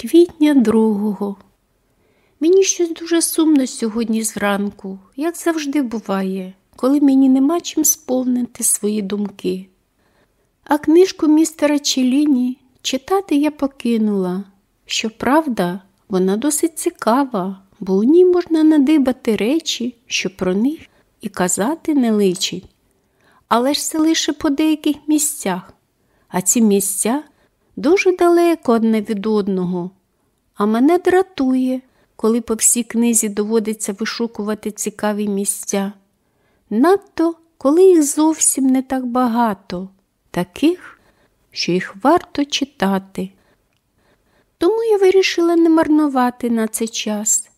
Квітня другого. Мені щось дуже сумно сьогодні зранку, як завжди буває, коли мені нема чим сповнити свої думки. А книжку містера Челіні читати я покинула. Щоправда, вона досить цікава, бо у ній можна надибати речі, що про них і казати не личить. Але ж це лише по деяких місцях, а ці місця дуже далеко одне від одного. А мене дратує, коли по всій книзі доводиться вишукувати цікаві місця. Надто коли їх зовсім не так багато, таких, що їх варто читати. Тому я вирішила не марнувати на це час.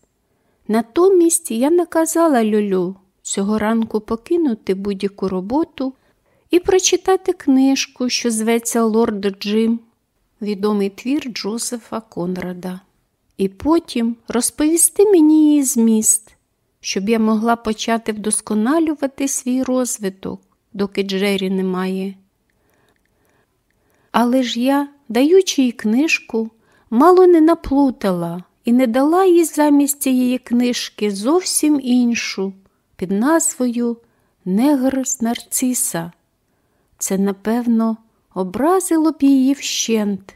Натомість я наказала Люлю цього ранку покинути будь-яку роботу і прочитати книжку, що зветься Лорд Джим, відомий твір Джозефа Конрада, і потім розповісти мені її зміст, щоб я могла почати вдосконалювати свій розвиток, доки Джері немає. Але ж я, даючи їй книжку, мало не наплутала і не дала їй замість цієї книжки зовсім іншу під назвою Негр з нарциса. Це, напевно, образило б її вщент.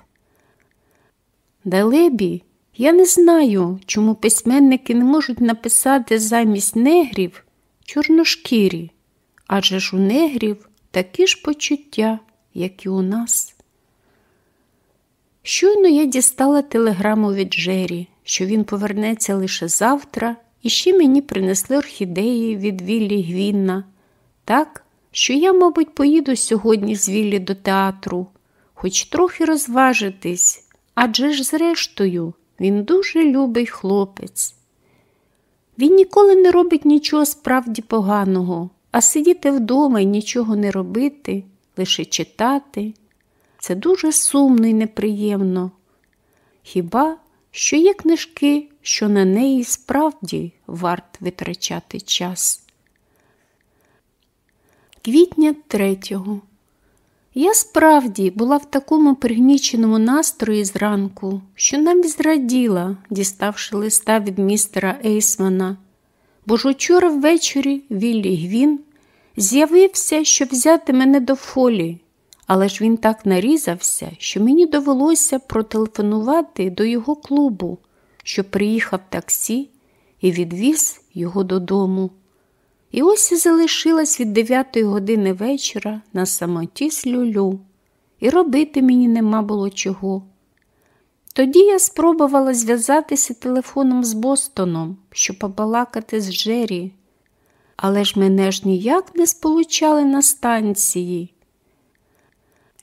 Далебі, я не знаю, чому письменники не можуть написати замість негрів чорношкірі, адже ж у негрів такі ж почуття, як і у нас. Щойно я дістала телеграму від Джері, що він повернеться лише завтра, і ще мені принесли орхідеї від Віллі Гвінна, так, що я, мабуть, поїду сьогодні з Віллі до театру, хоч трохи розважитись, адже ж, зрештою, він дуже любий хлопець. Він ніколи не робить нічого справді поганого, а сидіти вдома і нічого не робити, лише читати. Це дуже сумно і неприємно. Хіба що є книжки, що на неї справді варт витрачати час. Квітня третього. Я справді була в такому пригніченому настрої зранку, що навіть зраділа, діставши листа від містера Ейсмана, бо ж учора ввечері Віллі Гвін з'явився, щоб взяти мене до фолі, але ж він так нарізався, що мені довелося протелефонувати до його клубу, що приїхав таксі і відвіз його додому. І ось і залишилась від дев'ятої години вечора на самоті з люлю, і робити мені нема було чого. Тоді я спробувала зв'язатися телефоном з Бостоном, щоб побалакати з Джері, але ж мене ж ніяк не сполучали на станції.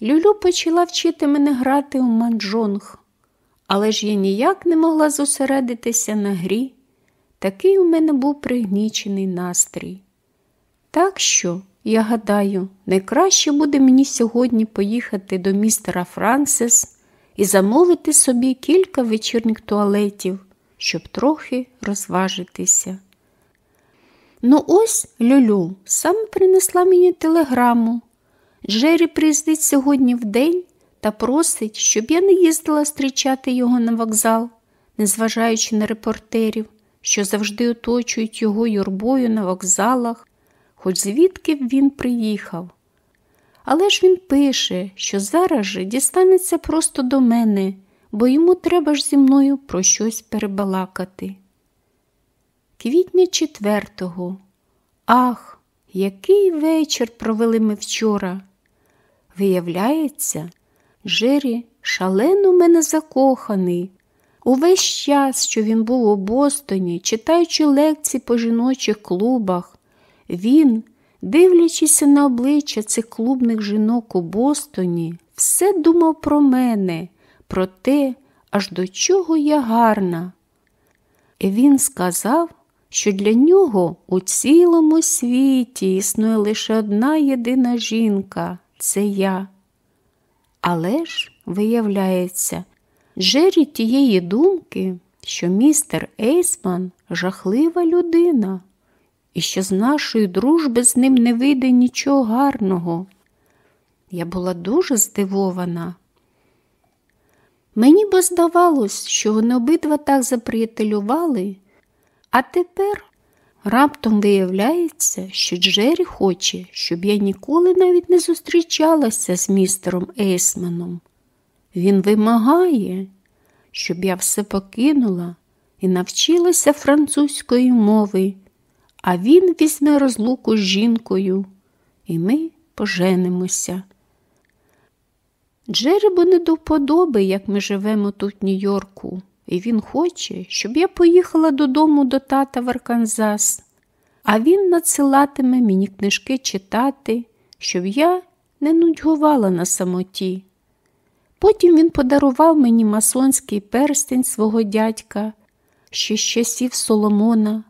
Люлю почала вчити мене грати у манджонг, але ж я ніяк не могла зосередитися на грі. Такий у мене був пригнічений настрій. Так що, я гадаю, найкраще буде мені сьогодні поїхати до містера Франсис і замовити собі кілька вечірніх туалетів, щоб трохи розважитися. Ну, ось Люлю саме принесла мені телеграму. Джері приїздить сьогодні в день та просить, щоб я не їздила зустрічати його на вокзал, незважаючи на репортерів, що завжди оточують його юрбою на вокзалах, хоч звідки б він приїхав. Але ж він пише, що зараз же дістанеться просто до мене, бо йому треба ж зі мною про щось перебалакати. Квітня четвертого. Ах, який вечір провели ми вчора. Виявляється, Джері шалено мене закоханий. Увесь час, що він був у Бостоні, читаючи лекції по жіночих клубах, він, дивлячись на обличчя цих клубних жінок у Бостоні, все думав про мене, про те, аж до чого я гарна. І він сказав, що для нього у цілому світі існує лише одна єдина жінка це я. Але ж, виявляється, Джері тієї думки, що містер Ейсман жахлива людина, і що з нашої дружби з ним не вийде нічого гарного. Я була дуже здивована. Мені бо здавалось, що вони обидва так заприятелювали, а тепер раптом виявляється, що Джері хоче, щоб я ніколи навіть не зустрічалася з містером Ейсманом. Він вимагає, щоб я все покинула і навчилася французької мови, а він візьме розлуку з жінкою, і ми поженимося. Джеребу не до вподоби, як ми живемо тут в Нью-Йорку, і він хоче, щоб я поїхала додому до тата в Арканзас, а він надсилатиме мені книжки читати, щоб я не нудьгувала на самоті. Потім він подарував мені масонський перстень свого дядька, ще з часів Соломона.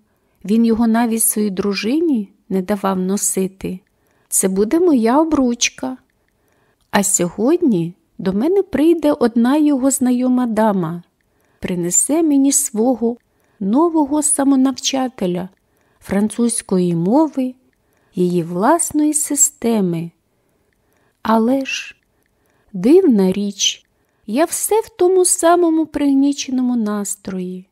Він його навіть своїй дружині не давав носити. Це буде моя обручка. А сьогодні до мене прийде одна його знайома дама, принесе мені свого нового самонавчателя французької мови, її власної системи. Але ж, дивна річ, я все в тому самому пригніченому настрої.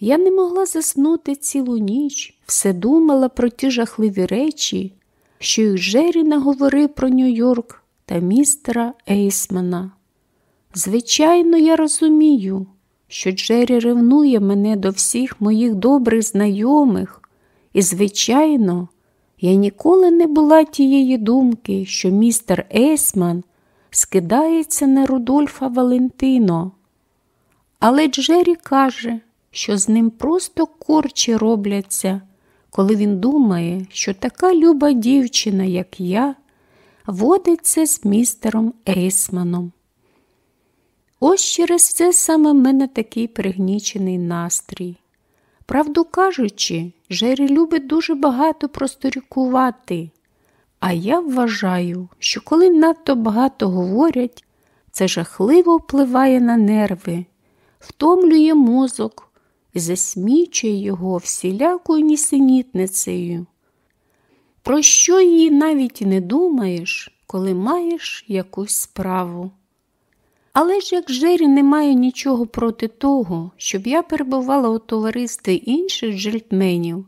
Я не могла заснути цілу ніч, все думала про ті жахливі речі, що їх Жері наговорив про Нью-Йорк та містера Ейсмана. Звичайно, я розумію, що Джері ревнує мене до всіх моїх добрих знайомих, і, звичайно, я ніколи не була тієї думки, що містер Ейсман скидається на Рудольфа Валентино. Але Джері каже, що з ним просто корчі робляться, коли він думає, що така люба дівчина, як я, водиться з містером Ейсманом. Ось через це саме в мене такий пригнічений настрій. Правду кажучи, Жері любить дуже багато просторікувати, а я вважаю, що коли надто багато говорять, це жахливо впливає на нерви, втомлює мозок і засмічує його всілякою нісенітницею. Про що її навіть не думаєш, коли маєш якусь справу. Але ж як Жері не має нічого проти того, щоб я перебувала у товаристві інших джельтменів,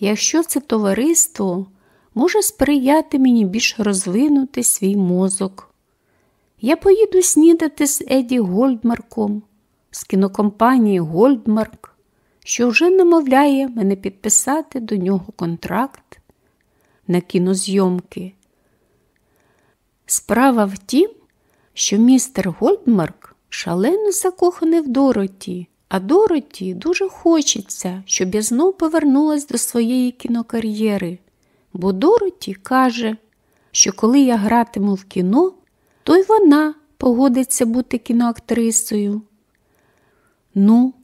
якщо це товариство може сприяти мені більш розвинути свій мозок. Я поїду снідати з Еді Гольдмарком, з кінокомпанії Гольдмарк, що вже намовляє мене підписати до нього контракт на кінозйомки. Справа в тім, що містер Гольдмарк шалено закоханий в Дороті, а Дороті дуже хочеться, щоб я знов повернулася до своєї кінокар'єри, бо Дороті каже, що коли я гратиму в кіно, то й вона погодиться бути кіноактрисою. Ну,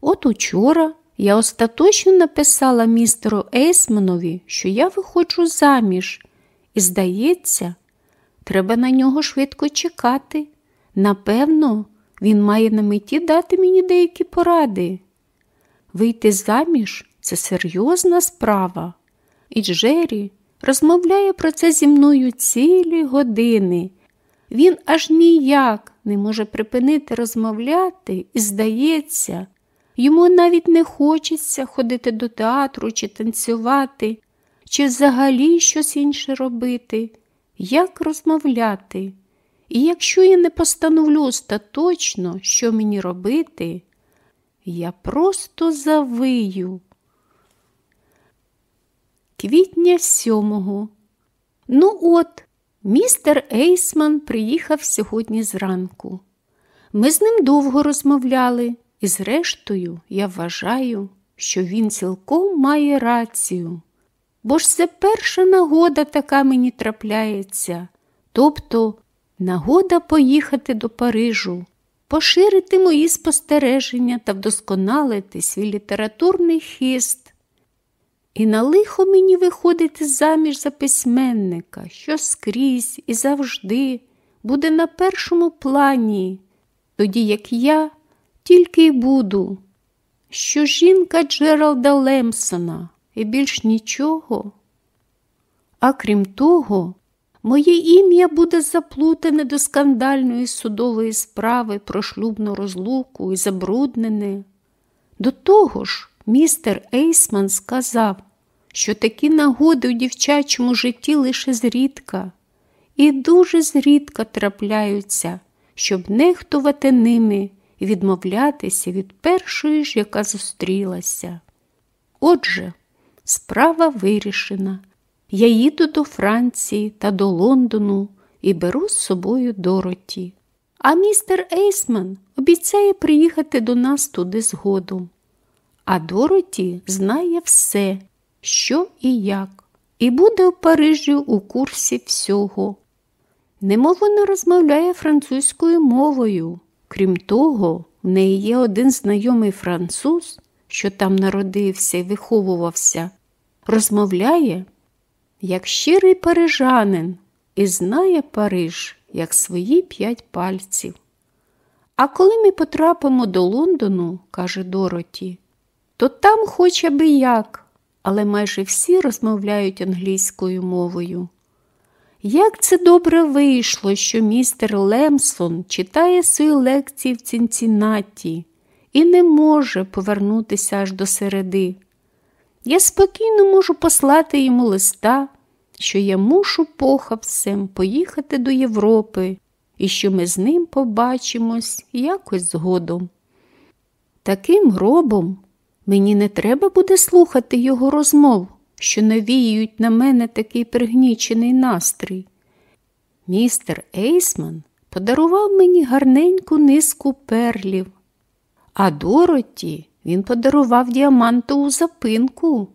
от учора я остаточно написала містеру Ейсманові, що я виходжу заміж, і, здається, треба на нього швидко чекати. Напевно, він має на меті дати мені деякі поради. Вийти заміж це серйозна справа. І Джері розмовляє про це зі мною цілі години. Він аж ніяк не може припинити розмовляти і, здається, йому навіть не хочеться ходити до театру чи танцювати, чи взагалі щось інше робити, як розмовляти. І якщо я не постановлю остаточно, що мені робити, я просто завию. Квітня сьомого. Ну от, Містер Ейсман приїхав сьогодні зранку. Ми з ним довго розмовляли, і, зрештою, я вважаю, що він цілком має рацію. Бо ж це перша нагода така мені трапляється, тобто нагода поїхати до Парижу, поширити мої спостереження та вдосконалити свій літературний хист. І на лихо мені виходити заміж за письменника, що скрізь і завжди буде на першому плані, тоді як я тільки й буду, що жінка Джералда Лемсона і більш нічого. А крім того, Моє ім'я буде заплутане до скандальної судової справи про шлюбну розлуку і забруднене. До того ж, містер Ейсман сказав, що такі нагоди у дівчачому житті лише зрідка, і дуже зрідка трапляються, щоб нехтувати ними і відмовлятися від першої ж, яка зустрілася. Отже, справа вирішена. Я їду до Франції та до Лондону і беру з собою Дороті. А містер Ейсман обіцяє приїхати до нас туди згодом. А Дороті знає все, що і як, і буде у Парижі у курсі всього. Немов вона розмовляє французькою мовою. Крім того, в неї є один знайомий француз, що там народився і виховувався, розмовляє як щирий парижанин і знає Париж як свої п'ять пальців. А коли ми потрапимо до Лондону, каже Дороті, то там хоч аби як, але майже всі розмовляють англійською мовою. Як це добре вийшло, що містер Лемсон читає свої лекції в Цінцінаті і не може повернутися аж до середи. Я спокійно можу послати йому листа, що я мушу похапцем поїхати до Європи і що ми з ним побачимось якось згодом. Таким робом мені не треба буде слухати його розмов, що навіюють на мене такий пригнічений настрій. Містер Ейсман подарував мені гарненьку низку перлів, а Дороті він подарував діамантову запинку.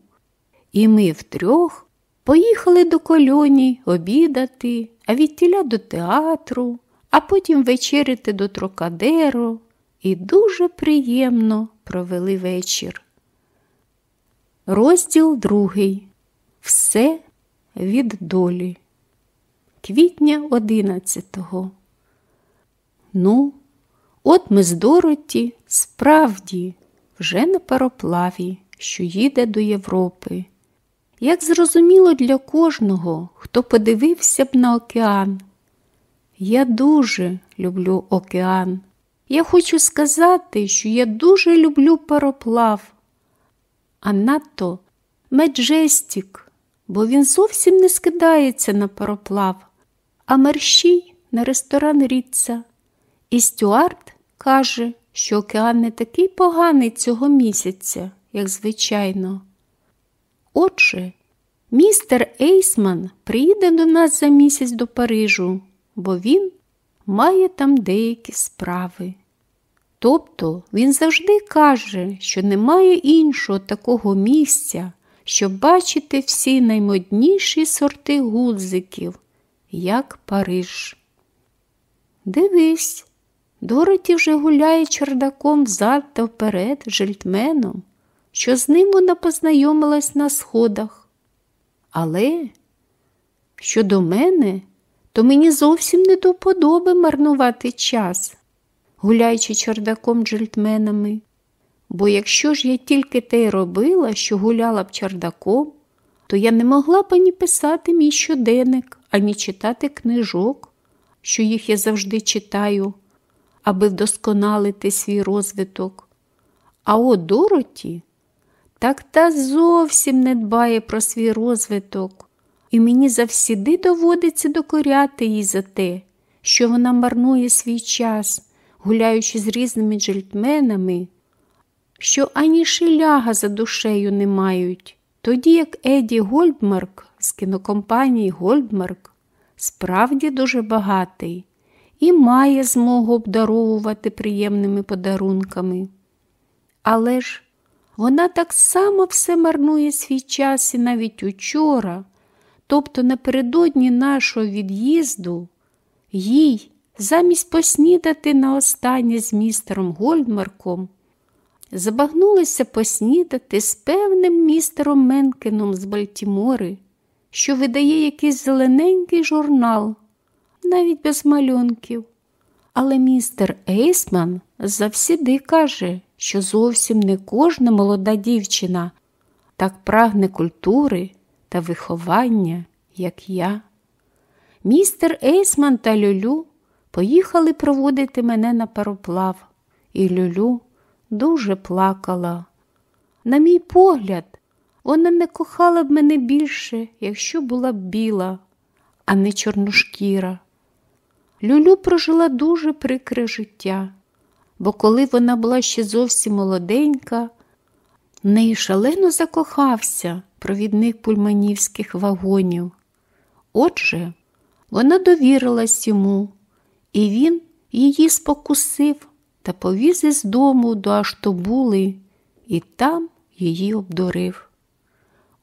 І ми втрьох поїхали до кольоні обідати, а відтіля до театру, а потім вечеряти до Трокадеро і дуже приємно провели вечір. Розділ другий. Все від долі. Квітня одинадцятого. Ну, от ми з Дороті справді вже на пароплаві, що їде до Європи. Як зрозуміло для кожного, хто подивився б на океан. Я дуже люблю океан. Я хочу сказати, що я дуже люблю пароплав, а надто Majestic, бо він зовсім не скидається на пароплав, а мерщій на ресторан Рітца. І Стюарт каже, що океан не такий поганий цього місяця, як звичайно. Отже, містер Ейсман приїде до нас за місяць до Парижу, бо він має там деякі справи. Тобто він завжди каже, що немає іншого такого місця, щоб бачити всі наймодніші сорти гудзиків, як Париж. Дивись, Дороті вже гуляє чердаком взад та вперед жильтменом, що з ним вона познайомилась на сходах. Але щодо мене, то мені зовсім не до вподоби марнувати час, гуляючи чердаком джельтменами. Бо якщо ж я тільки те й робила, що гуляла б чердаком, то я не могла б ані писати мій щоденник, ані читати книжок, що їх я завжди читаю, аби вдосконалити свій розвиток. А от Дороті так та зовсім не дбає про свій розвиток, і мені завсіди доводиться докоряти їй за те, що вона марнує свій час, гуляючи з різними джельтменами, що ані шиляга за душею не мають, тоді як Еді Гольдмарк з кінокомпанії Гольдмарк справді дуже багатий і має змогу обдаровувати приємними подарунками. Але ж вона так само все марнує свій час і навіть учора, тобто напередодні нашого від'їзду, їй, замість поснідати на останнє з містером Гольдмарком, забагнулися поснідати з певним містером Менкеном з Бальтімори, що видає якийсь зелененький журнал, навіть без малюнків. Але містер Ейсман завсіди каже, що зовсім не кожна молода дівчина так прагне культури та виховання, як я. Містер Ейсман та Люлю поїхали проводити мене на пароплав, і Люлю дуже плакала. На мій погляд, вона не кохала б мене більше, якщо була б біла, а не чорношкіра. Люлю прожила дуже прикре життя, бо коли вона була ще зовсім молоденька, в неї шалено закохався провідник пульманівських вагонів. Отже, вона довірилась йому, і він її спокусив та повіз із дому до Аштобули і там її обдурив.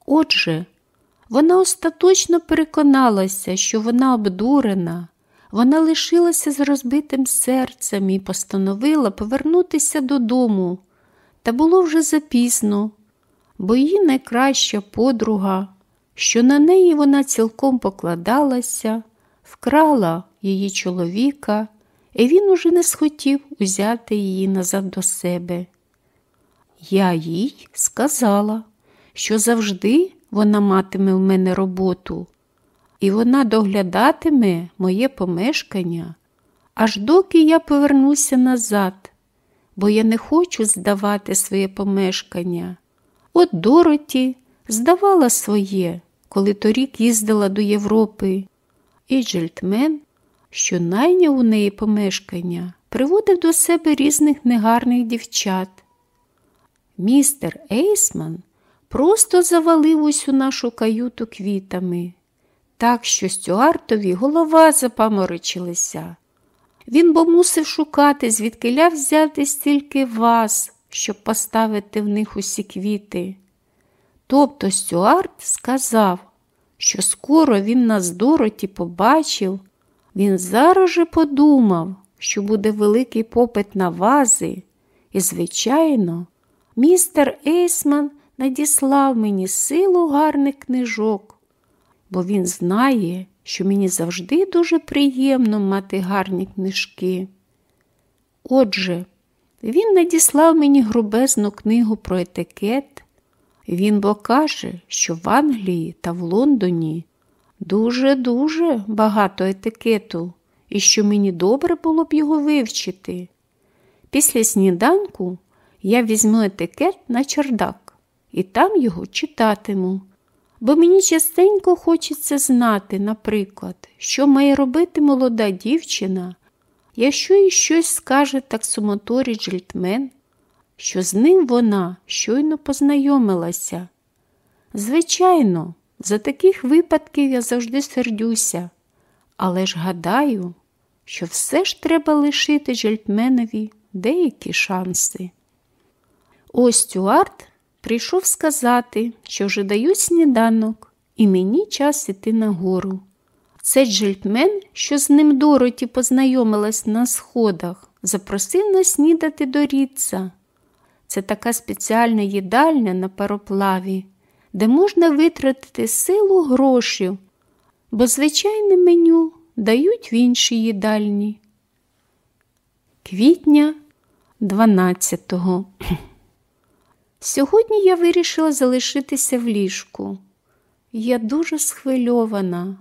Отже, вона остаточно переконалася, що вона обдурена, вона лишилася з розбитим серцем і постановила повернутися додому, та було вже запізно, бо її найкраща подруга, що на неї вона цілком покладалася, вкрала її чоловіка, і він уже не схотів узяти її назад до себе. Я їй сказала, що завжди вона матиме в мене роботу, і вона доглядатиме моє помешкання, аж доки я повернуся назад, бо я не хочу здавати своє помешкання. От Дороті здавала своє, коли торік їздила до Європи, і джельтмен, що найняв у неї помешкання, приводив до себе різних негарних дівчат. Містер Ейсман просто завалив усю нашу каюту квітами, так що Стюартові голова запаморочилася. Він бо мусив шукати, звідкиля взяти стільки вас, щоб поставити в них усі квіти. Тобто Стюарт сказав, що скоро він нас Дороті побачив, він зараз же подумав, що буде великий попит на вази, і, звичайно, містер Ейсман надіслав мені силу гарних книжок, бо він знає, що мені завжди дуже приємно мати гарні книжки. Отже, він надіслав мені грубезну книгу про етикет. Він бо каже, що в Англії та в Лондоні дуже-дуже багато етикету, і що мені добре було б його вивчити. Після сніданку я візьму етикет на чердак і там його читатиму, бо мені частенько хочеться знати, наприклад, що має робити молода дівчина, якщо їй щось скаже таксомоторі джельтмен, що з ним вона щойно познайомилася. Звичайно, за таких випадків я завжди сердюся, але ж гадаю, що все ж треба лишити джельтменові деякі шанси. Ось Стюарт прийшов сказати, що вже дають сніданок, і мені час іти нагору. Цей джельтмен, що з ним Дороті познайомилась на сходах, запросив нас снідати до Ріца. Це така спеціальна їдальня на пароплаві, де можна витратити силу грошів, бо звичайне меню дають в іншій їдальні. Квітня 12-го. Сьогодні я вирішила залишитися в ліжку. Я дуже схвильована,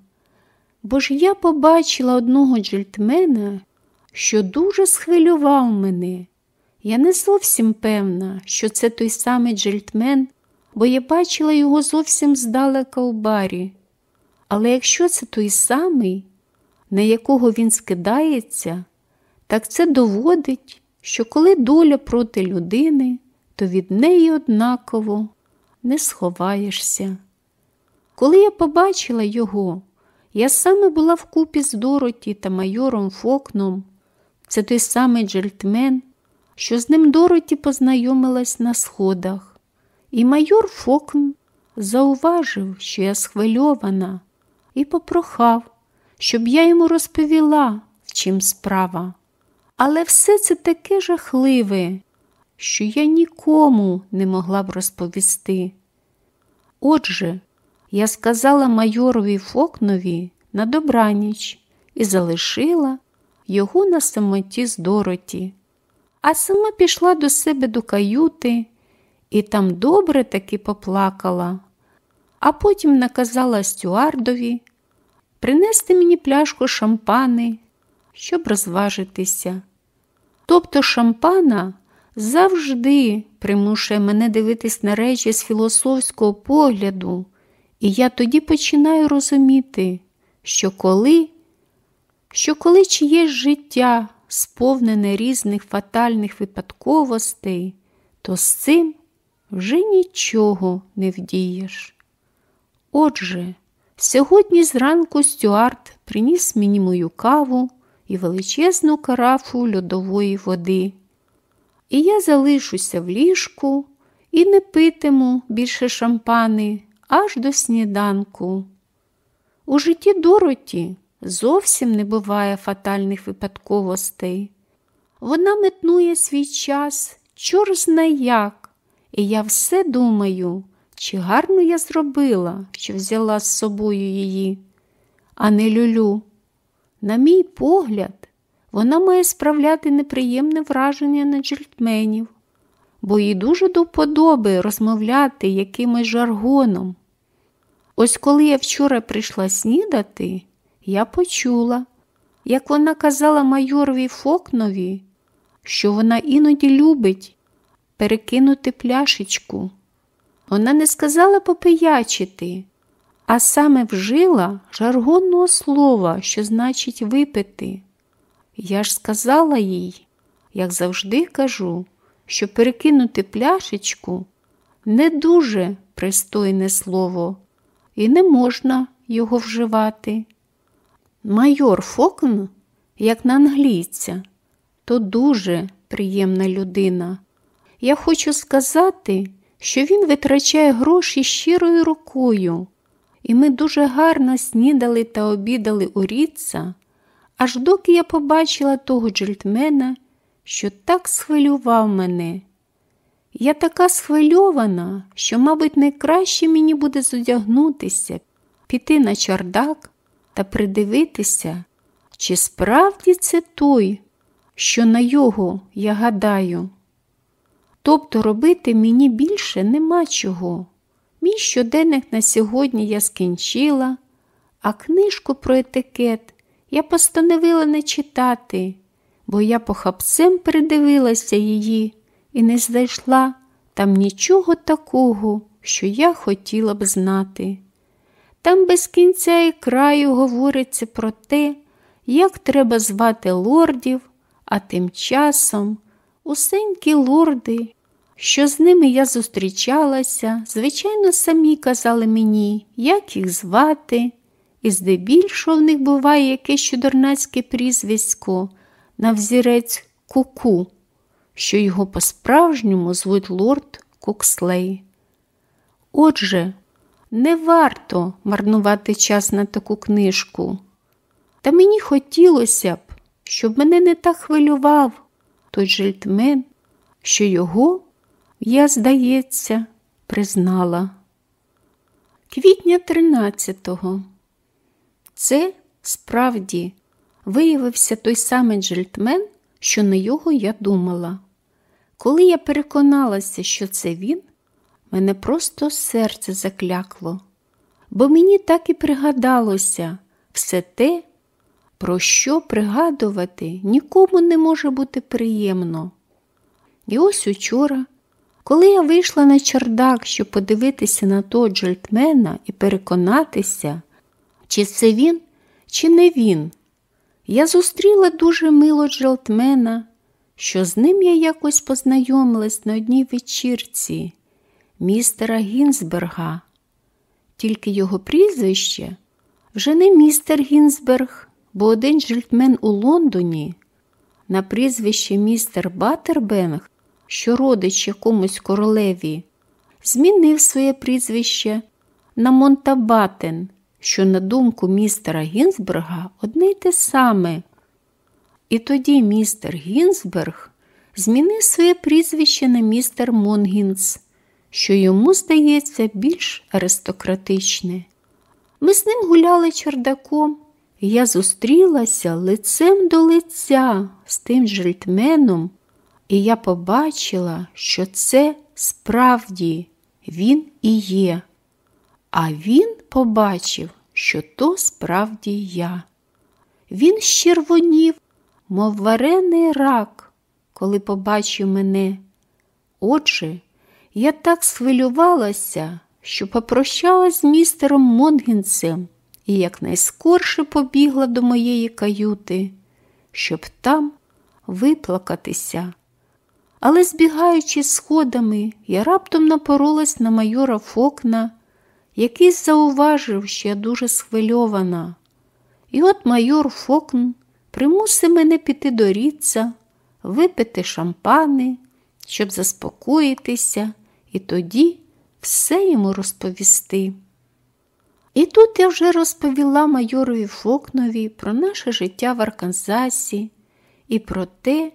бо ж я побачила одного джельтмена, що дуже схвилював мене. Я не зовсім певна, що це той самий джельтмен, бо я бачила його зовсім здалека у барі. Але якщо це той самий, на якого він скидається, так це доводить, що коли доля проти людини, то від неї однаково не сховаєшся. Коли я побачила його, я саме була вкупі з Дороті та майором Фокном. Це той самий джельтмен, що з ним Дороті познайомилась на сходах, і майор Фокн зауважив, що я схвильована, і попрохав, щоб я йому розповіла, в чим справа. Але все це таке жахливе, що я нікому не могла б розповісти. Отже, я сказала майорові Фокнові на добраніч і залишила його на самоті з Дороті, а сама пішла до себе до каюти і там добре таки поплакала, а потім наказала Стюардові принести мені пляшку шампани, щоб розважитися. Тобто шампана завжди примушує мене дивитись на речі з філософського погляду, і я тоді починаю розуміти, що коли, що коли чиєсь життя сповнене різних фатальних випадковостей, то з цим вже нічого не вдієш. Отже, сьогодні зранку Стюарт приніс мені мою каву і величезну карафу льодової води. І я залишуся в ліжку і не питиму більше шампани аж до сніданку. У житті Дороті зовсім не буває фатальних випадковостей. Вона метнує свій час, чор зна як, і я все думаю, чи гарно я зробила, що взяла з собою її, а не люлю. На мій погляд, вона має справляти неприємне враження на джельтменів, бо їй дуже до вподоби розмовляти якимось жаргоном. Ось коли я вчора прийшла снідати, я почула, як вона казала майорові Фокнові, що вона іноді любить перекинути пляшечку. Вона не сказала попиячити, а саме вжила жаргонного слова, що значить випити. Я ж сказала їй, як завжди кажу, що перекинути пляшечку не дуже пристойне слово, і не можна його вживати. Майор Фокн, як на англійця, то дуже приємна людина. Я хочу сказати, що він витрачає гроші щирою рукою, і ми дуже гарно снідали та обідали у Ріца, аж доки я побачила того джельтмена, що так схвилював мене. Я така схвильована, що, мабуть, найкраще мені буде зодягнутися, піти на чардак та придивитися, чи справді це той, що на його я гадаю. Тобто робити мені більше нема чого. Мій щоденник на сьогодні я скінчила, а книжку про етикет я постановила не читати, бо я похапцем передивилася її і не знайшла там нічого такого, що я хотіла б знати. Там без кінця і краю говориться про те, як треба звати лордів, а тим часом усенькі лорди, що з ними я зустрічалася, звичайно, самі казали мені, як їх звати, і здебільшого в них буває якесь чудернацьке прізвисько на взірець куку, що його по-справжньому звуть лорд Кукслей. Отже, не варто марнувати час на таку книжку. Та мені хотілося б, щоб мене не так хвилював той жильтмен, що його, я, здається, признала. Квітня 13-го. Це справді виявився той самий джельтмен, що на його я думала. Коли я переконалася, що це він, мене просто серце заклякло, бо мені так і пригадалося все те, про що пригадувати нікому не може бути приємно. І ось учора, коли я вийшла на чардак, щоб подивитися на того джельтмена і переконатися, чи це він, чи не він, я зустріла дуже мило джелтмена, що з ним я якось познайомилась на одній вечірці містера Гінзберга. Тільки його прізвище вже не містер Гінзберг, бо один джельтмен у Лондоні на прізвище містер Баттенберг, що родич якомусь королеві, змінив своє прізвище на Монтабатен, що, на думку містера Гінзберга, одне й те саме. І тоді містер Гінзберг змінив своє прізвище на містер Монгінс, що йому здається більш аристократичне. Ми з ним гуляли чардаком, і я зустрілася лицем до лиця з тим жильтменом, і я побачила, що це справді він і є. А він побачив що то справді я. Він щервонів, мов варений рак, коли побачив мене. Отже, я так схвилювалася, що попрощалась з містером Монгінцем і якнайскорше побігла до моєї каюти, щоб там виплакатися. Але, збігаючи сходами, я раптом напоролась на майора Фокна, який зауважив, що я дуже схвильована. І от майор Фокн примусив мене піти до ріца, випити шампани, щоб заспокоїтися, і тоді все йому розповісти. І тут я вже розповіла майорові Фокнові про наше життя в Арканзасі і про те,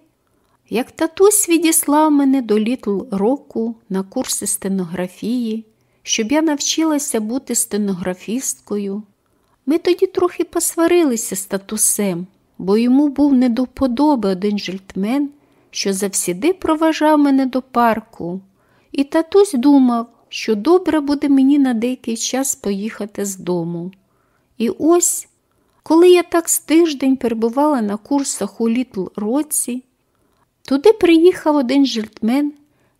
як татусь відіслав мене до Літл Року на курси стенографії, щоб я навчилася бути стенографісткою. Ми тоді трохи посварилися з татусем, бо йому був не до вподоби один жильтмен, що завсіди проважав мене до парку, і татусь думав, що добре буде мені на деякий час поїхати з дому. І ось, коли я так з тиждень перебувала на курсах у Літл Році, туди приїхав один жильтмен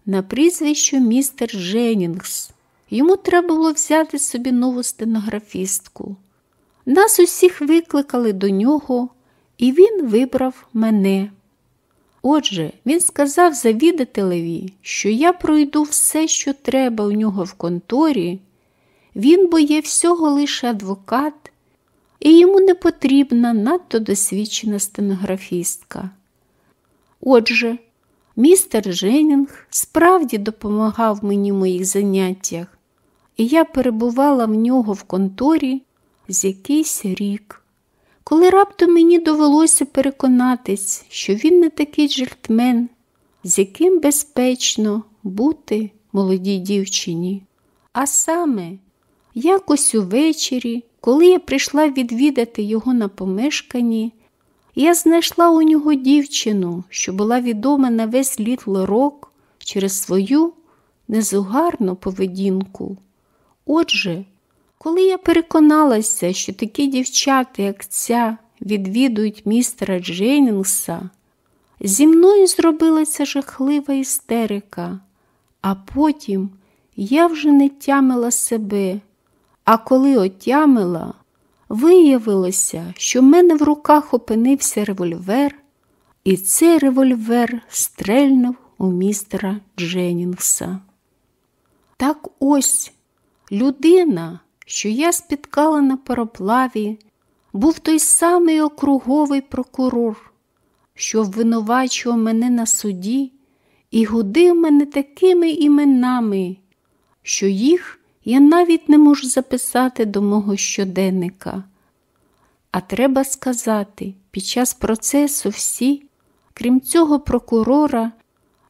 на прізвище містер Дженнінгс. Йому треба було взяти собі нову стенографістку. Нас усіх викликали до нього, і він вибрав мене. Отже, він сказав завідателеві, що я пройду все, що треба у нього в конторі, він бо є всього лише адвокат, і йому не потрібна надто досвідчена стенографістка. Отже, містер Дженнінг справді допомагав мені в моїх заняттях, і я перебувала в нього в конторі з якийсь рік коли раптом мені довелося переконатись, що він не такий джельтмен, з яким безпечно бути молодій дівчині. А саме, якось увечері, коли я прийшла відвідати його на помешканні, я знайшла у нього дівчину, що була відома на весь літл рок через свою незугарну поведінку. Отже, коли я переконалася, що такі дівчата, як ця, відвідують містера Дженнінгса, зі мною зробилася жахлива істерика, а потім я вже не тямила себе, а коли отямила, виявилося, що в мене в руках опинився револьвер, і цей револьвер стрельнув у містера Дженнінгса. Так ось людина що я спіткала на пароплаві, був той самий округовий прокурор, що обвинувачував мене на суді і гудив мене такими іменами, що їх я навіть не можу записати до мого щоденника. А треба сказати, під час процесу всі, крім цього прокурора,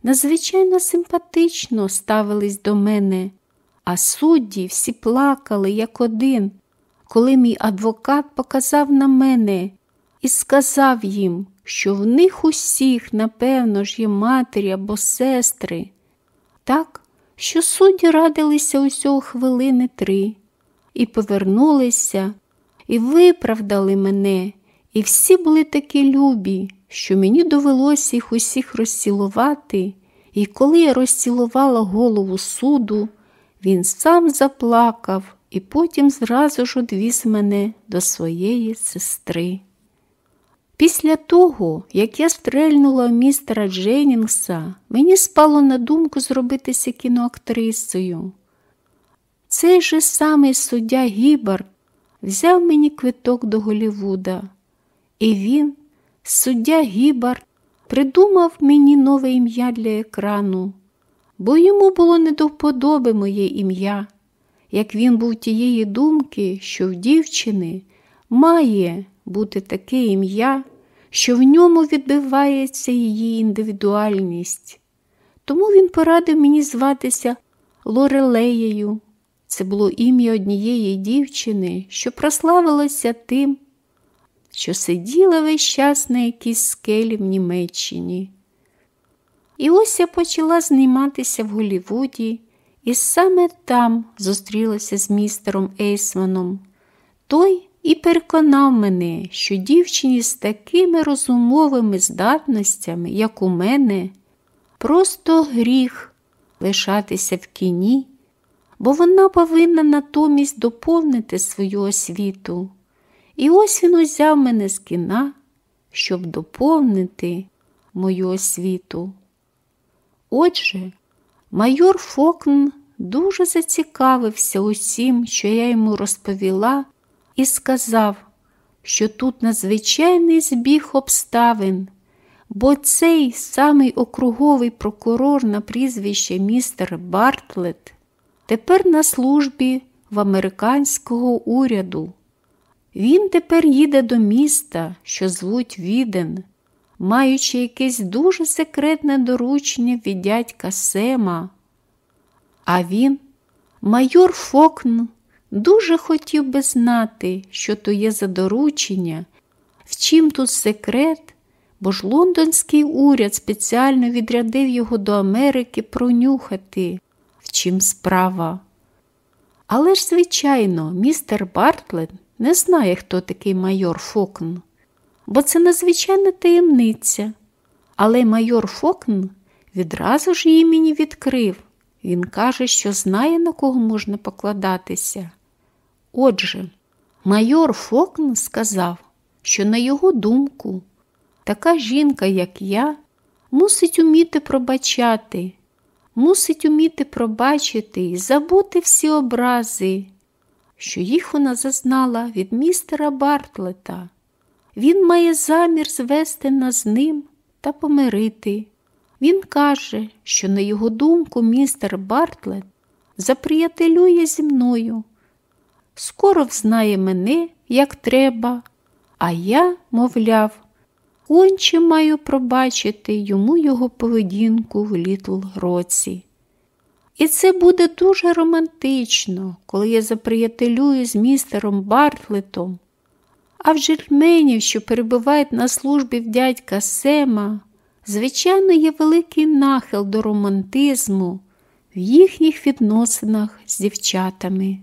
надзвичайно симпатично ставились до мене а судді всі плакали, як один, коли мій адвокат показав на мене і сказав їм, що в них усіх, напевно ж, є матері або сестри. Так, що судді радилися усього хвилини три, і повернулися, і виправдали мене, і всі були такі любі, що мені довелося їх усіх розцілувати, і коли я розцілувала голову суду, він сам заплакав і потім зразу ж одвіз мене до своєї сестри. Після того, як я стрельнула містера Дженнінгса, мені спало на думку зробитися кіноактрисою. Цей же самий суддя Гібард взяв мені квиток до Голівуда, і він, суддя Гібард, придумав мені нове ім'я для екрану бо йому було не до вподоби моє ім'я, як він був тієї думки, що в дівчини має бути таке ім'я, що в ньому відбивається її індивідуальність. Тому він порадив мені зватися Лорелеєю. Це було ім'я однієї дівчини, що прославилося тим, що сиділа весь час на якійсь скелі в Німеччині. І ось я почала зніматися в Голівуді, і саме там зустрілася з містером Ейсманом, Той і переконав мене, що дівчині з такими розумовими здатностями, як у мене, просто гріх лишатися в кіні, бо вона повинна натомість доповнити свою освіту. І ось він узяв мене з кіна, щоб доповнити мою освіту. Отже, майор Фокн дуже зацікавився усім, що я йому розповіла, і сказав, що тут надзвичайний збіг обставин, бо цей самий округовий прокурор на прізвище містер Бартлет тепер на службі в американського уряду. Він тепер їде до міста, що звуть Віден, маючи якесь дуже секретне доручення від дядька Сема. А він, майор Фокн, дуже хотів би знати, що то є за доручення, в чим тут секрет, бо ж лондонський уряд спеціально відрядив його до Америки пронюхати, в чим справа. Але ж, звичайно, містер Бартлет не знає, хто такий майор Фокн, бо це надзвичайна таємниця. Але майор Фокн відразу ж її мені відкрив. Він каже, що знає, на кого можна покладатися. Отже, майор Фокн сказав, що, на його думку, така жінка, як я, мусить уміти пробачати, мусить уміти пробачити і забути всі образи, що їх вона зазнала від містера Бартлета. Він має замір звести нас з ним та помирити. Він каже, що, на його думку, містер Бартлет заприятелює зі мною. Скоро взнає мене, як треба, а я, мовляв, конче маю пробачити йому його поведінку в Літл Році. І це буде дуже романтично, коли я заприятелюю з містером Бартлетом. А в джельменів, що перебувають на службі в дядька Сема, звичайно, є великий нахил до романтизму в їхніх відносинах з дівчатами.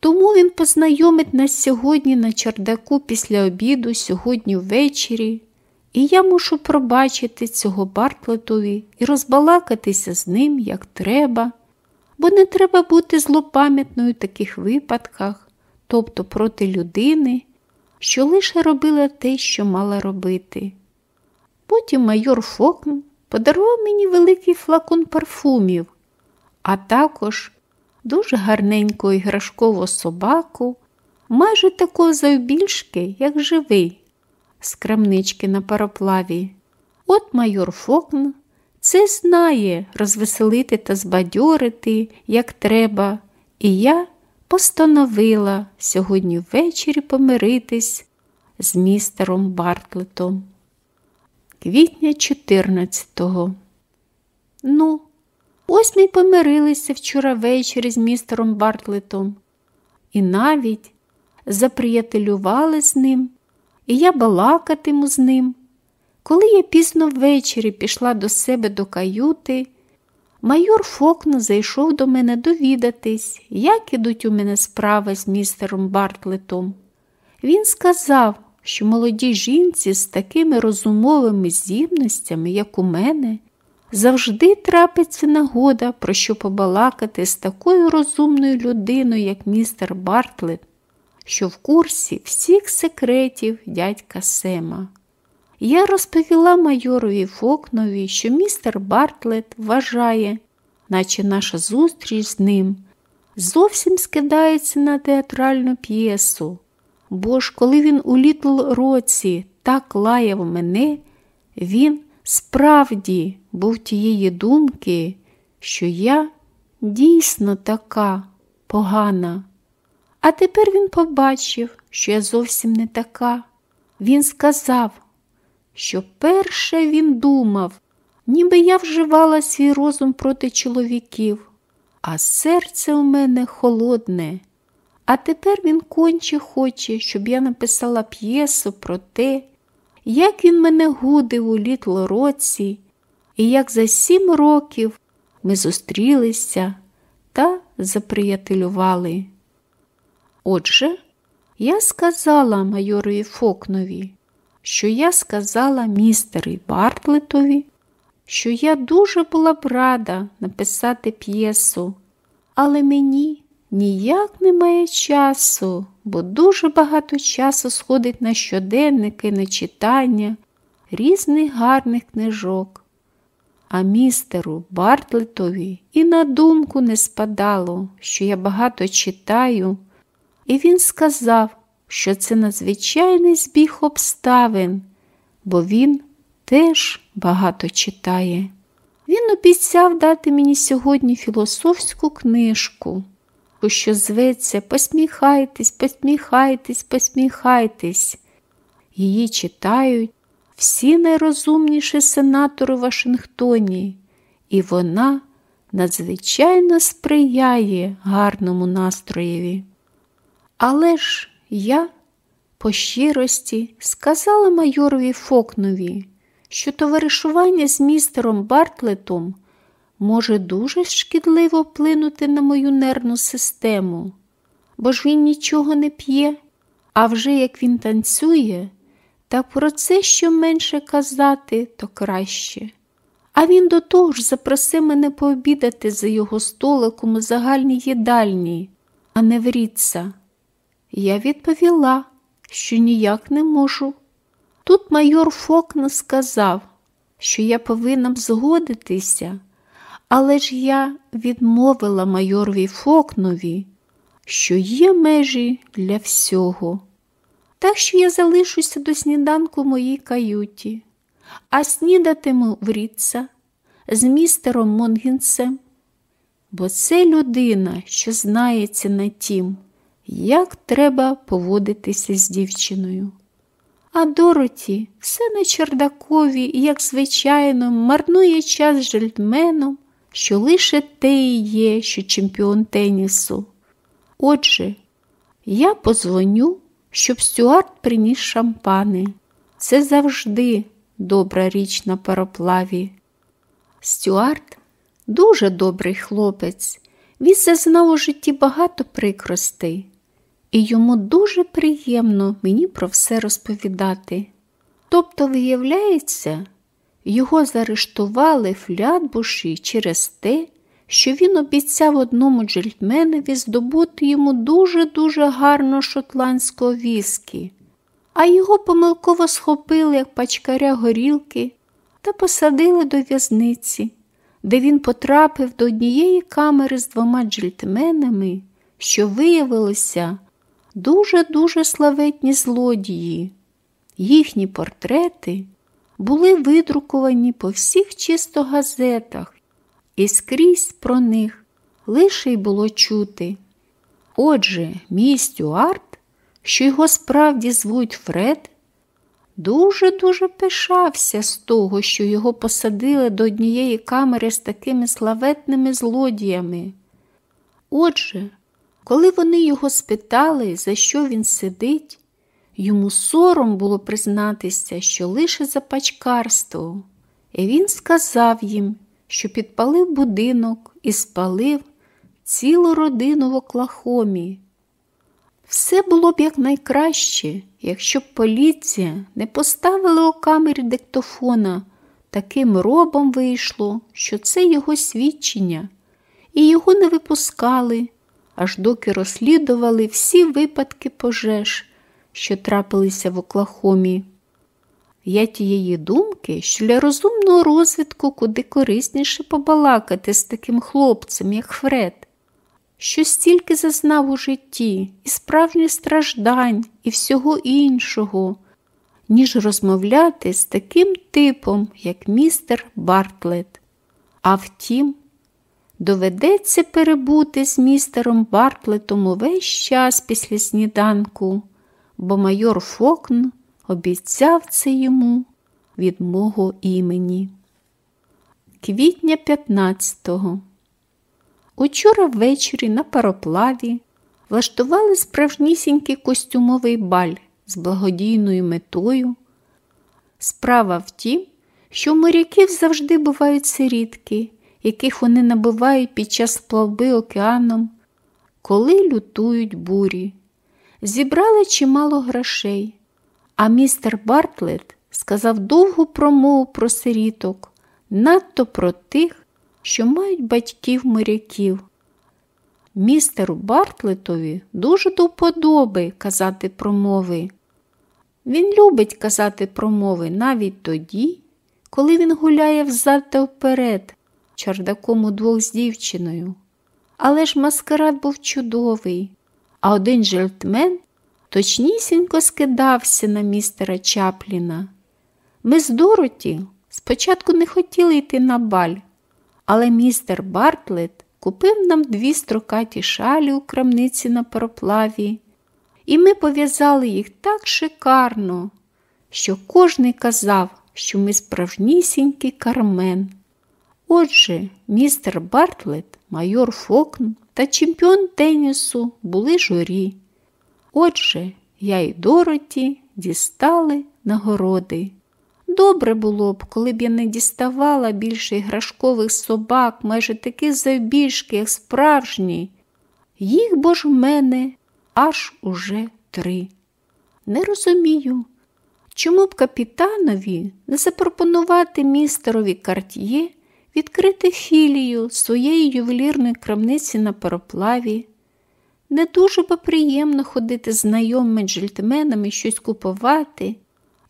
Тому він познайомить нас сьогодні на чердаку після обіду, сьогодні ввечері, і я мушу пробачити цього Бартлетові і розбалакатися з ним, як треба, бо не треба бути злопам'ятною в таких випадках, тобто проти людини, що лише робила те, що мала робити. Потім майор Фокн подарував мені великий флакон парфумів, а також дуже гарненьку іграшкову собаку, майже такого завбільшки, як живий, з крамнички на пароплаві. От майор Фокн це знає розвеселити та збадьорити, як треба, і я постановила сьогодні ввечері помиритись з містером Бартлетом. Квітня 14-го. Ну, ось ми й помирилися вчора ввечері з містером Бартлетом. І навіть заприятелювали з ним, і я балакатиму з ним. Коли я пізно ввечері пішла до себе до каюти, майор Фокно зайшов до мене довідатись, як ідуть у мене справи з містером Бартлетом. Він сказав, що молодій жінці з такими розумовими здібностями, як у мене, завжди трапиться нагода, про що побалакати з такою розумною людиною, як містер Бартлет, що в курсі всіх секретів дядька Сема. Я розповіла майорові Фокнові, що містер Бартлет вважає, наче наша зустріч з ним зовсім скидається на театральну п'єсу. Бо ж, коли він у літл році так лаяв мене, він справді був тієї думки, що я дійсно така погана. А тепер він побачив, що я зовсім не така. Він сказав, що перше він думав, ніби я вживала свій розум проти чоловіків, а серце у мене холодне. А тепер він конче хоче, щоб я написала п'єсу про те, як він мене гудив у літло році, і як за сім років ми зустрілися та заприятелювали. Отже, Я сказала майорові Фокнові, що я сказала містеру Бартлетові, що я дуже була б рада написати п'єсу, але мені ніяк немає часу, бо дуже багато часу сходить на щоденники, на читання різних гарних книжок. А містеру Бартлетові і на думку не спадало, що я багато читаю, і він сказав, що це надзвичайний збіг обставин, бо він теж багато читає. Він обіцяв дати мені сьогодні філософську книжку, що зветься Посміхайтесь, посміхайтесь, посміхайтесь. Її читають всі найрозумніші сенатори в Вашингтоні, і вона надзвичайно сприяє гарному настроєві. Але ж я по щирості сказала майорові Фокнові, що товаришування з містером Бартлетом може дуже шкідливо вплинути на мою нервну систему, бо ж він нічого не п'є, а вже як він танцює, та про це що менше казати, то краще. А він до того ж запросив мене пообідати за його столиком у загальній їдальні, а не в Ріцца. Я відповіла, що ніяк не можу. Тут майор Фокна сказав, що я повинна б згодитися, але ж я відмовила майорові Фокнові, що є межі для всього. Так що я залишуся до сніданку в моїй каюті, а снідатиму в Ріцца з містером Монгінсем, бо це людина, що знається на тім, як треба поводитися з дівчиною. А Дороті все на чердакові, як звичайно, марнує час з що лише те і є, що чемпіон тенісу. Отже, я позвоню, щоб Стюарт приніс шампани. Це завжди добра річ на пароплаві. Стюарт дуже добрий хлопець. Він зазнав у житті багато прикростей, і йому дуже приємно мені про все розповідати. Тобто, виявляється, його заарештували в Лядбуші через те, що він обіцяв одному джельтменові здобути йому дуже-дуже гарно шотландського віскі, а його помилково схопили як пачкаря горілки та посадили до в'язниці, де він потрапив до однієї камери з двома джельтменами, що виявилося дуже-дуже славетні злодії. Їхні портрети були видруковані по всіх чисто газетах, і скрізь про них лише й було чути. Отже, мій Стюарт, що його справді звуть Фред, дуже-дуже пишався з того, що його посадили до однієї камери з такими славетними злодіями. Отже, коли вони його спитали, за що він сидить, йому сором було признатися, що лише за пачкарство, і він сказав їм, що підпалив будинок і спалив цілу родину в Оклахомі. Все було б якнайкраще, якщо б поліція не поставила у камері диктофона, таким робом вийшло, що це його свідчення, і його не випускали, аж доки розслідували всі випадки пожеж, що трапилися в Оклахомі. Я тієї думки, що для розумного розвитку куди корисніше побалакати з таким хлопцем, як Фред, що стільки зазнав у житті і справжніх страждань, і всього іншого, ніж розмовляти з таким типом, як містер Бартлет. А втім, доведеться перебути з містером Бартлетом увесь час після сніданку, бо майор Фокн обіцяв це йому від мого імені. Квітня 15-го. Учора ввечері на пароплаві влаштували справжнісінький костюмовий баль з благодійною метою. Справа в тім, що моряків завжди бувають сирітки, яких вони набувають під час плавби океаном, коли лютують бурі. зібрали чимало грошей, а містер Бартлет сказав довгу промову про сиріток, надто про тих, що мають батьків моряків. Містеру Бартлетові дуже до вподоби казати промови. Він любить казати промови навіть тоді, коли він гуляє взад та вперед, чардаком удвох з дівчиною. Але ж маскарад був чудовий, а один жертмен точнісінько скидався на містера Чапліна. Ми з Дороті спочатку не хотіли йти на баль, але містер Бартлет купив нам дві строкаті шалі у крамниці на пароплаві, і ми пов'язали їх так шикарно, що кожний казав, що ми справжнісінький кармен. Отже, містер Бартлет, майор Фокн та чемпіон тенісу були журі. Отже, я і Дороті дістали нагороди. Добре було б, коли б я не діставала більше іграшкових собак, майже таких завбільшки, як справжні. Їх бо ж в мене аж уже три. Не розумію, чому б капітанові не запропонувати містерові карт'є відкрити філію своєї ювелірної крамниці на пароплаві. Не дуже б приємно ходити знайомими джельтменами щось купувати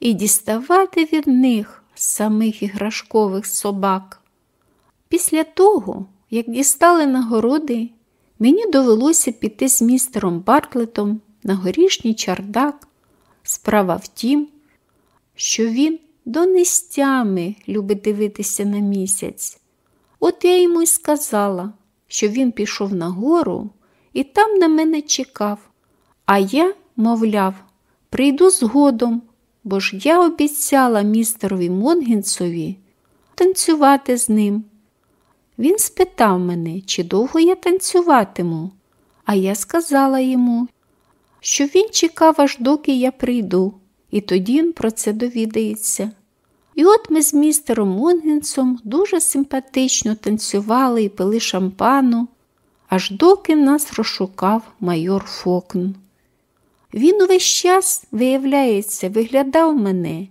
і діставати від них самих іграшкових собак. Після того, як дістали нагороди, мені довелося піти з містером Бартлетом на горішній чардак. Справа в тім, що він донестями любить дивитися на місяць. От я йому й сказала, що він пішов нагору і там на мене чекав, а я, мовляв, прийду згодом, бо ж я обіцяла містерові Монгінсові танцювати з ним. Він спитав мене, чи довго я танцюватиму, а я сказала йому, що він чекав, аж доки я прийду, і тоді він про це довідається. І от ми з містером Монгінсом дуже симпатично танцювали і пили шампану, аж доки нас розшукав майор Фокн. Він увесь час, виявляється, виглядав мене,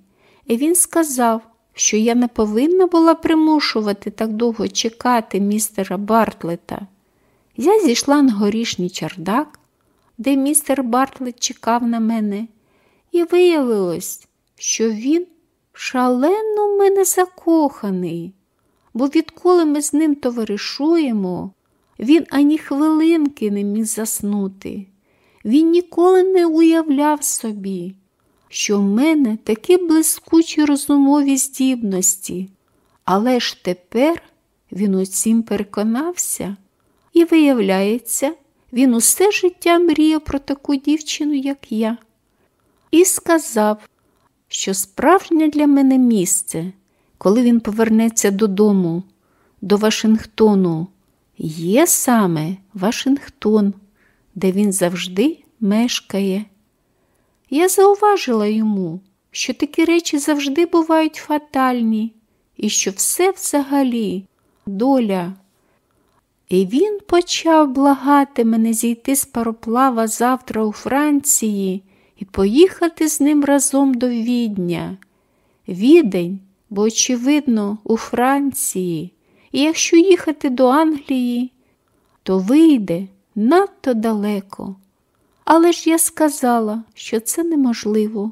і він сказав, що я не повинна була примушувати так довго чекати містера Бартлета. Я зійшла на горішній чардак, де містер Бартлет чекав на мене, і виявилось, що він шалено в мене закоханий, бо відколи ми з ним товаришуємо, він ані хвилинки не міг заснути. Він ніколи не уявляв собі, що в мене такі блискучі розумові здібності, але ж тепер він усім переконався. І, виявляється, він усе життя мріяв про таку дівчину, як я, і сказав, що справжнє для мене місце, коли він повернеться додому, до Вашингтону, є саме Вашингтон, де він завжди мешкає. Я зауважила йому, що такі речі завжди бувають фатальні, і що все взагалі доля. І він почав благати мене зійти з пароплава завтра у Франції і поїхати з ним разом до відня. Відень, бо, очевидно, у Франції, і якщо їхати до Англії, то вийде надто далеко. Але ж я сказала, що це неможливо.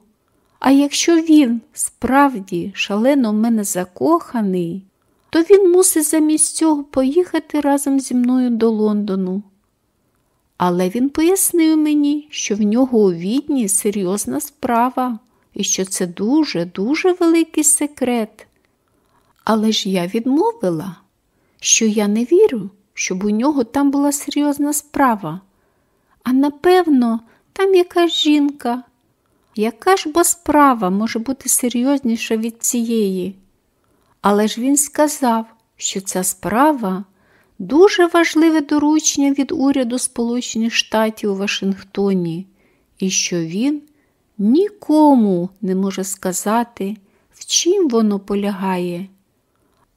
А якщо він справді шалено в мене закоханий, то він мусить замість цього поїхати разом зі мною до Лондону. Але він пояснив мені, що в нього у відні серйозна справа і що це дуже-дуже великий секрет. Але ж я відмовила, що я не вірю, щоб у нього там була серйозна справа. А напевно, там якась жінка. Яка ж бо справа може бути серйозніша від цієї? Але ж він сказав, що ця справа дуже важливе доручення від уряду Сполучених Штатів у Вашингтоні, і що він нікому не може сказати, в чим воно полягає.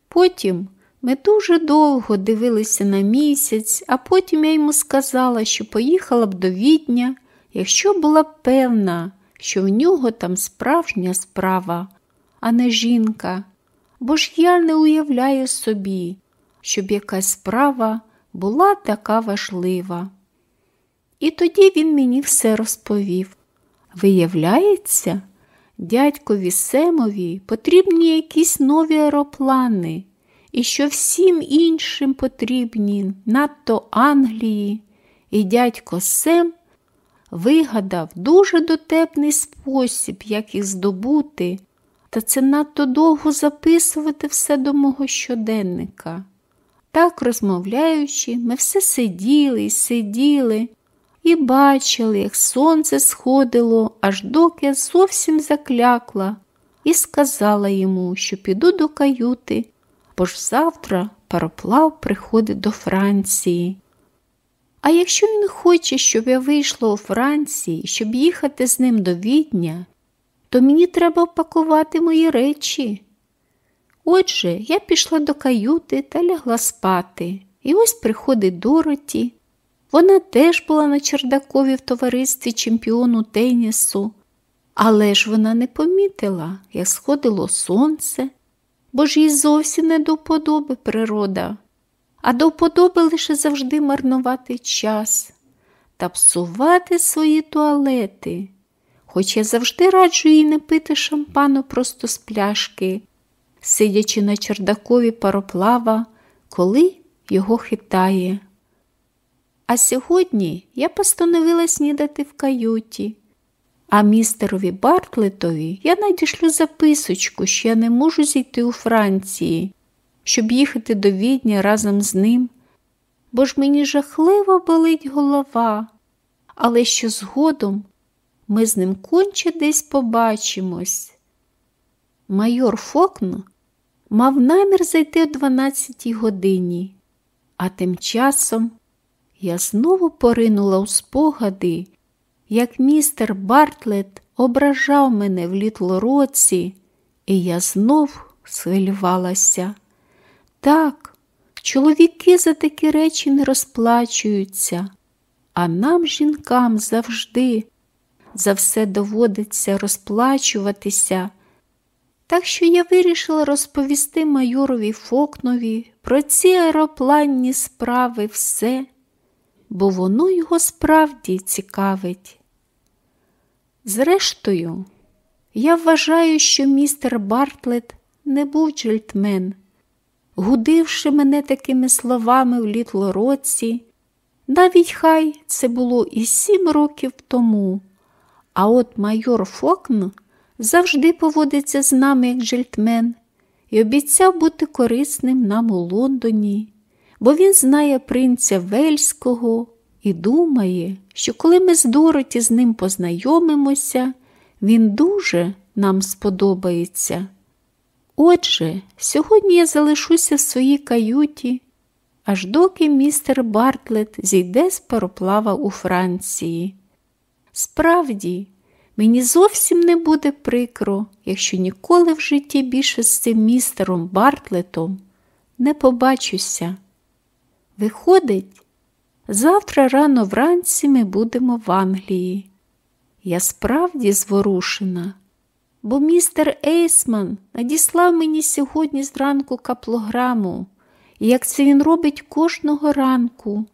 Потім ми дуже довго дивилися на місяць, а потім я йому сказала, що поїхала б до відня якщо була б певна, що в нього там справжня справа, а не жінка, бо ж я не уявляю собі, щоб якась справа була така важлива. І тоді він мені все розповів. Виявляється, дядькові Семові потрібні якісь нові аероплани, і що всім іншим потрібні надто Англії, і дядько Сем вигадав дуже дотепний спосіб, як їх здобути, та це надто довго записувати все до мого щоденника. Так, розмовляючи, ми все сиділи і сиділи і бачили, як сонце сходило, аж доки я зовсім заклякла, і сказала йому, що піду до каюти, бо ж завтра пароплав приходить до Франції. А якщо він хоче, щоб я вийшла у Франції, щоб їхати з ним до відня, то мені треба опакувати мої речі. Отже, я пішла до каюти та лягла спати, і ось приходить Дороті. Вона теж була на чердакові в товаристві чемпіону тенісу, але ж вона не помітила, як сходило сонце, бо ж їй зовсім не до вподоби природа, а до вподоби лише завжди марнувати час та псувати свої туалети. Хоч я завжди раджу їй не пити шампану просто з пляшки, сидячи на чердакові пароплава, коли його хитає. А сьогодні я постановила снідати в каюті, а містерові Бартлетові я надішлю записочку, що я не можу зійти у Франції, щоб їхати до відня разом з ним, бо ж мені жахливо болить голова, але що згодом ми з ним конче десь побачимось. Майор Фокн мав намір зайти о 12 годині, а тим часом я знову поринула у спогади, як містер Бартлет ображав мене в літлороці, і я знов схвилювалася. Так, чоловіки за такі речі не розплачуються, а нам, жінкам, завжди за все доводиться розплачуватися. Так що я вирішила розповісти майорові Фокнові про ці аеропланні справи все, бо воно його справді цікавить. Зрештою, я вважаю, що містер Бартлет не був джельтмен, гудивши мене такими словами в літлороці, навіть хай це було і сім років тому. А от майор Фокн завжди поводиться з нами як джельтмен і обіцяв бути корисним нам у Лондоні, бо він знає принця Вельського і думає, що коли ми з Дороті з ним познайомимося, він дуже нам сподобається. Отже, сьогодні я залишуся в своїй каюті, аж доки містер Бартлет зійде з пароплава у Франції. Справді, мені зовсім не буде прикро, якщо ніколи в житті більше з цим містером Бартлетом не побачуся. Виходить, завтра рано вранці ми будемо в Англії. Я справді зворушена, бо містер Ейсман надіслав мені сьогодні зранку каплограму, і як це він робить кожного ранку,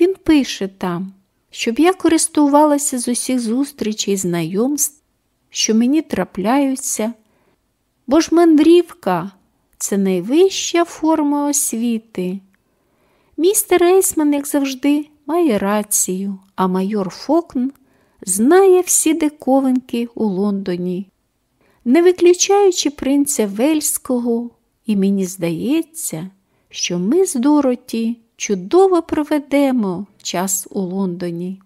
він пише там щоб я користувалася з усіх зустрічей знайомств, що мені трапляються, бо ж мандрівка це найвища форма освіти. Містер Ейсман, як завжди, має рацію, а майор Фокн знає всі диковинки у Лондоні, не виключаючи принця Вельського, і мені здається, що ми з Дороті чудово проведемо час у Лондоні.